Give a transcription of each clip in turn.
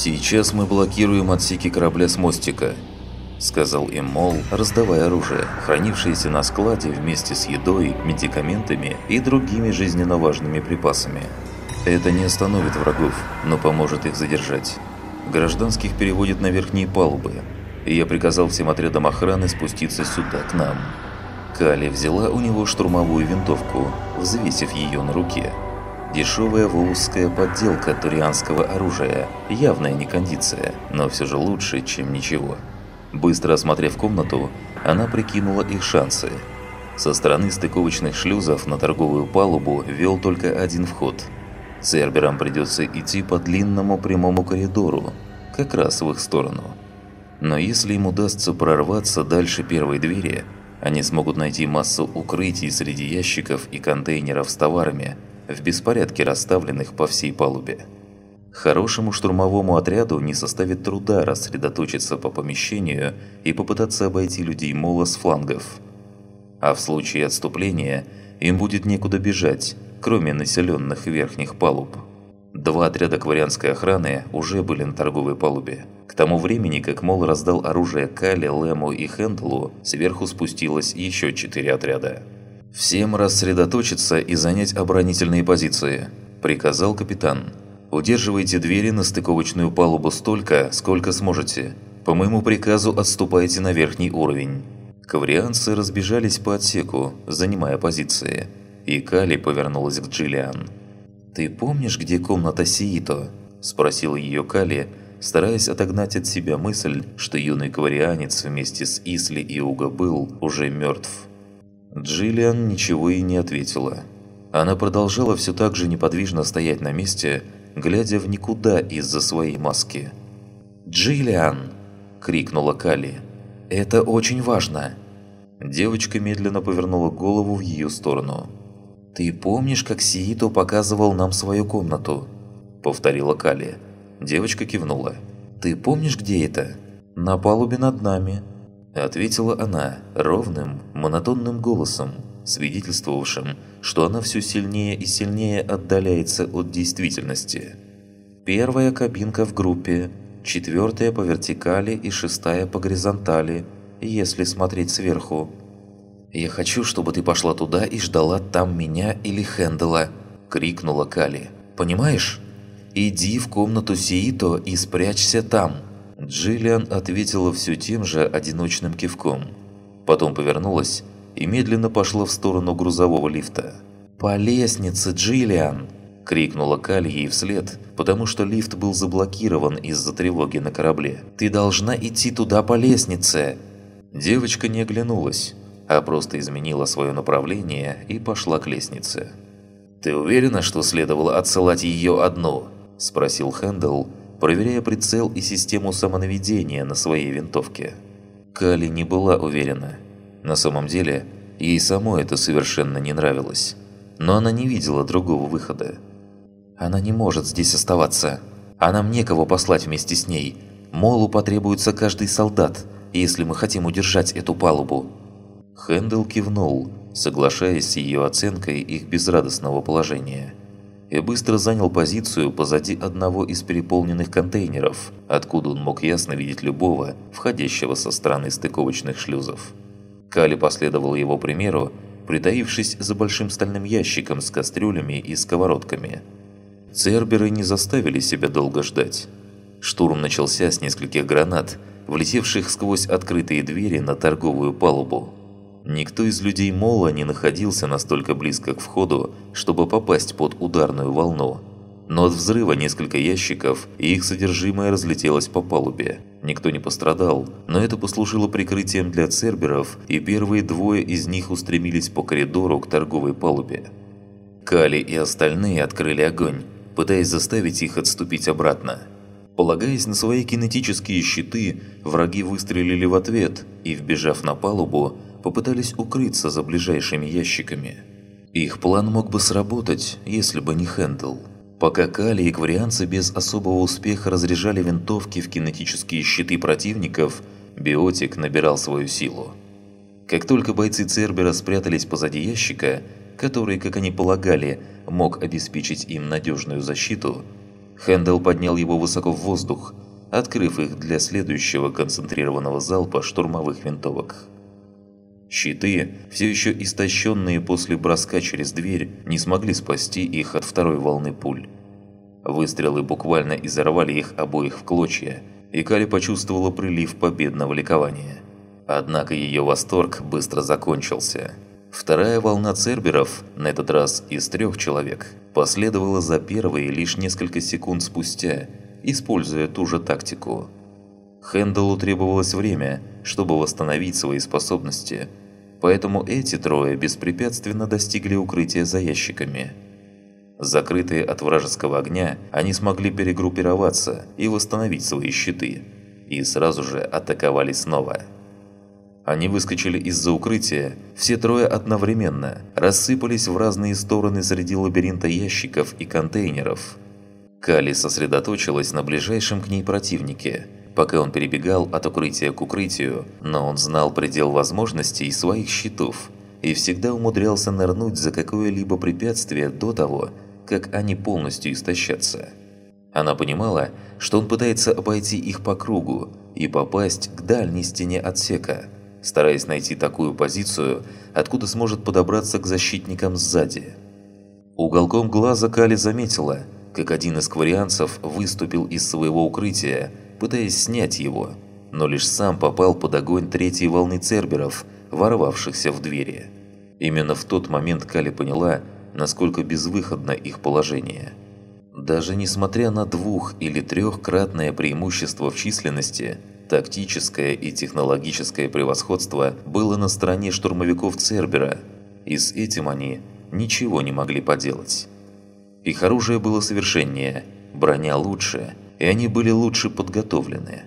«Сейчас мы блокируем отсеки корабля с мостика», – сказал им Мол, раздавая оружие, хранившееся на складе вместе с едой, медикаментами и другими жизненно важными припасами. Это не остановит врагов, но поможет их задержать. Гражданских переводят на верхние палубы, и я приказал всем отрядам охраны спуститься сюда, к нам. Кали взяла у него штурмовую винтовку, взвесив ее на руке. Дешевая волжская подделка турианского оружия, явная некондиция, но все же лучше, чем ничего. Быстро осмотрев комнату, она прикинула их шансы. Со стороны стыковочных шлюзов на торговую палубу вел только один вход. Церберам придется идти по длинному прямому коридору, как раз в их сторону. Но если им удастся прорваться дальше первой двери, они смогут найти массу укрытий среди ящиков и контейнеров с товарами, в беспорядке расставленных по всей палубе. Хорошему штурмовому отряду не составит труда рассредоточиться по помещению и попытаться обойти людей Мола с флангов. А в случае отступления им будет некуда бежать, кроме населенных верхних палуб. Два отряда кварианской охраны уже были на торговой палубе. К тому времени, как Мол раздал оружие Кале, Лему и Хендлу, сверху спустилось еще четыре отряда. «Всем рассредоточиться и занять оборонительные позиции», – приказал капитан. Удерживайте двери на стыковочную палубу столько, сколько сможете. По моему приказу отступайте на верхний уровень». Коврианцы разбежались по отсеку, занимая позиции. И Кали повернулась к Джиллиан. «Ты помнишь, где комната Сиито?» – спросил ее Кали, стараясь отогнать от себя мысль, что юный коварианец вместе с Исли и Уго был уже мертв. Джиллиан ничего и не ответила. Она продолжала все так же неподвижно стоять на месте, глядя в никуда из-за своей маски. «Джиллиан!» – крикнула Кали. «Это очень важно!» Девочка медленно повернула голову в ее сторону. «Ты помнишь, как Сиито показывал нам свою комнату?» – повторила Кали. Девочка кивнула. «Ты помнишь, где это?» «На палубе над нами», – ответила она ровным, монотонным голосом, свидетельствовавшим, что она все сильнее и сильнее отдаляется от действительности. Первая кабинка в группе, четвертая по вертикали и шестая по горизонтали, если смотреть сверху. «Я хочу, чтобы ты пошла туда и ждала там меня или Хэндала», – крикнула Кали. «Понимаешь? Иди в комнату Сиито и спрячься там». Джиллиан ответила все тем же одиночным кивком. Потом повернулась и медленно пошла в сторону грузового лифта. «По лестнице, Джиллиан!» – крикнула Каль ей вслед, потому что лифт был заблокирован из-за тревоги на корабле. «Ты должна идти туда по лестнице!» Девочка не оглянулась, а просто изменила свое направление и пошла к лестнице. «Ты уверена, что следовало отсылать ее одну?» – спросил Хэндл, проверяя прицел и систему самонаведения на своей винтовке. Кали не была уверена – на самом деле, ей самой это совершенно не нравилось. Но она не видела другого выхода. «Она не может здесь оставаться. А нам некого послать вместе с ней. Молу потребуется каждый солдат, если мы хотим удержать эту палубу». Хэндл кивнул, соглашаясь с ее оценкой их безрадостного положения. И быстро занял позицию позади одного из переполненных контейнеров, откуда он мог ясно видеть любого, входящего со стороны стыковочных шлюзов. Кали последовал его примеру, притаившись за большим стальным ящиком с кастрюлями и сковородками. Церберы не заставили себя долго ждать. Штурм начался с нескольких гранат, влетевших сквозь открытые двери на торговую палубу. Никто из людей Мола не находился настолько близко к входу, чтобы попасть под ударную волну. Но от взрыва несколько ящиков, и их содержимое разлетелось по палубе. Никто не пострадал, но это послужило прикрытием для церберов, и первые двое из них устремились по коридору к торговой палубе. Кали и остальные открыли огонь, пытаясь заставить их отступить обратно. Полагаясь на свои кинетические щиты, враги выстрелили в ответ и, вбежав на палубу, попытались укрыться за ближайшими ящиками. Их план мог бы сработать, если бы не Хэндл. Пока Кали и кварианцы без особого успеха разряжали винтовки в кинетические щиты противников, биотик набирал свою силу. Как только бойцы Цербера спрятались позади ящика, который, как они полагали, мог обеспечить им надежную защиту, Хэндл поднял его высоко в воздух, открыв их для следующего концентрированного залпа штурмовых винтовок. Щиты, все еще истощенные после броска через дверь, не смогли спасти их от второй волны пуль. Выстрелы буквально изорвали их обоих в клочья, и Кали почувствовала прилив победного ликования. Однако ее восторг быстро закончился. Вторая волна церберов, на этот раз из трех человек, последовала за первой лишь несколько секунд спустя, используя ту же тактику. Хэндалу требовалось время, чтобы восстановить свои способности, поэтому эти трое беспрепятственно достигли укрытия за ящиками. Закрытые от вражеского огня, они смогли перегруппироваться и восстановить свои щиты, и сразу же атаковали снова. Они выскочили из-за укрытия, все трое одновременно, рассыпались в разные стороны среди лабиринта ящиков и контейнеров. Кали сосредоточилась на ближайшем к ней противнике, пока он перебегал от укрытия к укрытию, но он знал предел возможностей своих щитов и всегда умудрялся нырнуть за какое-либо препятствие до того, как они полностью истощатся. Она понимала, что он пытается обойти их по кругу и попасть к дальней стене отсека – стараясь найти такую позицию, откуда сможет подобраться к защитникам сзади. Уголком глаза Кали заметила, как один из кварианцев выступил из своего укрытия, пытаясь снять его, но лишь сам попал под огонь третьей волны церберов, ворвавшихся в двери. Именно в тот момент Кали поняла, насколько безвыходно их положение. Даже несмотря на двух- или трехкратное преимущество в численности, Тактическое и технологическое превосходство было на стороне штурмовиков Цербера, и с этим они ничего не могли поделать. Их оружие было совершеннее, броня лучше, и они были лучше подготовлены.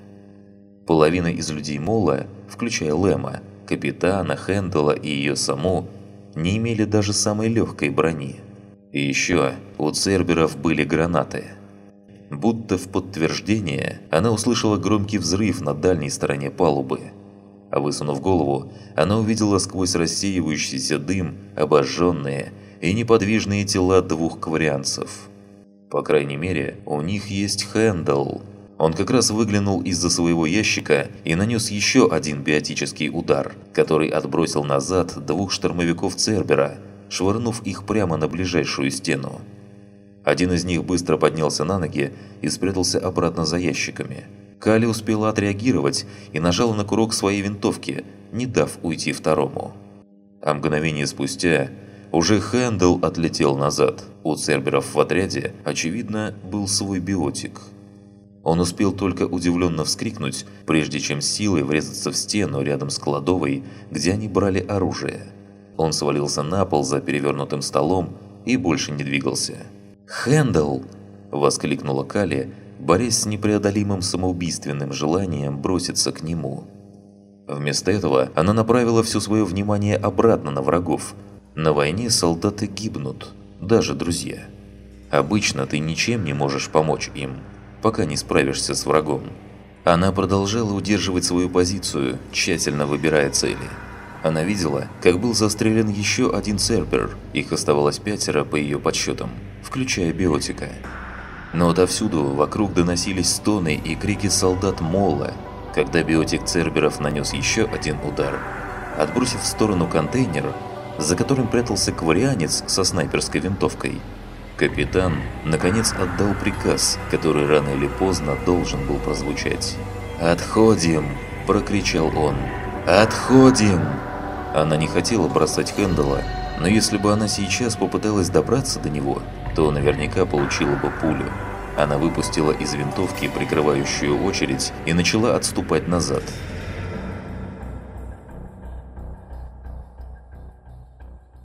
Половина из людей Мола, включая Лэма, капитана, Хэндала и ее саму, не имели даже самой легкой брони. И еще у Церберов были гранаты – Будто в подтверждение, она услышала громкий взрыв на дальней стороне палубы. А высунув голову, она увидела сквозь рассеивающийся дым обожженные и неподвижные тела двух кварианцев. По крайней мере, у них есть Хэндл. Он как раз выглянул из-за своего ящика и нанес еще один биотический удар, который отбросил назад двух штурмовиков Цербера, швырнув их прямо на ближайшую стену. Один из них быстро поднялся на ноги и спрятался обратно за ящиками. Кали успела отреагировать и нажала на курок своей винтовки, не дав уйти второму. А мгновение спустя уже Хэндл отлетел назад. У Церберов в отряде, очевидно, был свой биотик. Он успел только удивленно вскрикнуть, прежде чем силой врезаться в стену рядом с кладовой, где они брали оружие. Он свалился на пол за перевернутым столом и больше не двигался. «Хэндл!» – воскликнула Кали, борясь с непреодолимым самоубийственным желанием броситься к нему. Вместо этого она направила все свое внимание обратно на врагов. На войне солдаты гибнут, даже друзья. Обычно ты ничем не можешь помочь им, пока не справишься с врагом. Она продолжала удерживать свою позицию, тщательно выбирая цели. Она видела, как был застрелен еще один Цербер, их оставалось пятеро по ее подсчетам включая биотика. Но отовсюду вокруг доносились стоны и крики солдат Мола, когда биотик Церберов нанес еще один удар, отбросив в сторону контейнер, за которым прятался кварианец со снайперской винтовкой. Капитан, наконец, отдал приказ, который рано или поздно должен был прозвучать. «Отходим!» – прокричал он. «Отходим!» Она не хотела бросать Хэндала, но если бы она сейчас попыталась добраться до него, то наверняка получила бы пулю. Она выпустила из винтовки прикрывающую очередь и начала отступать назад.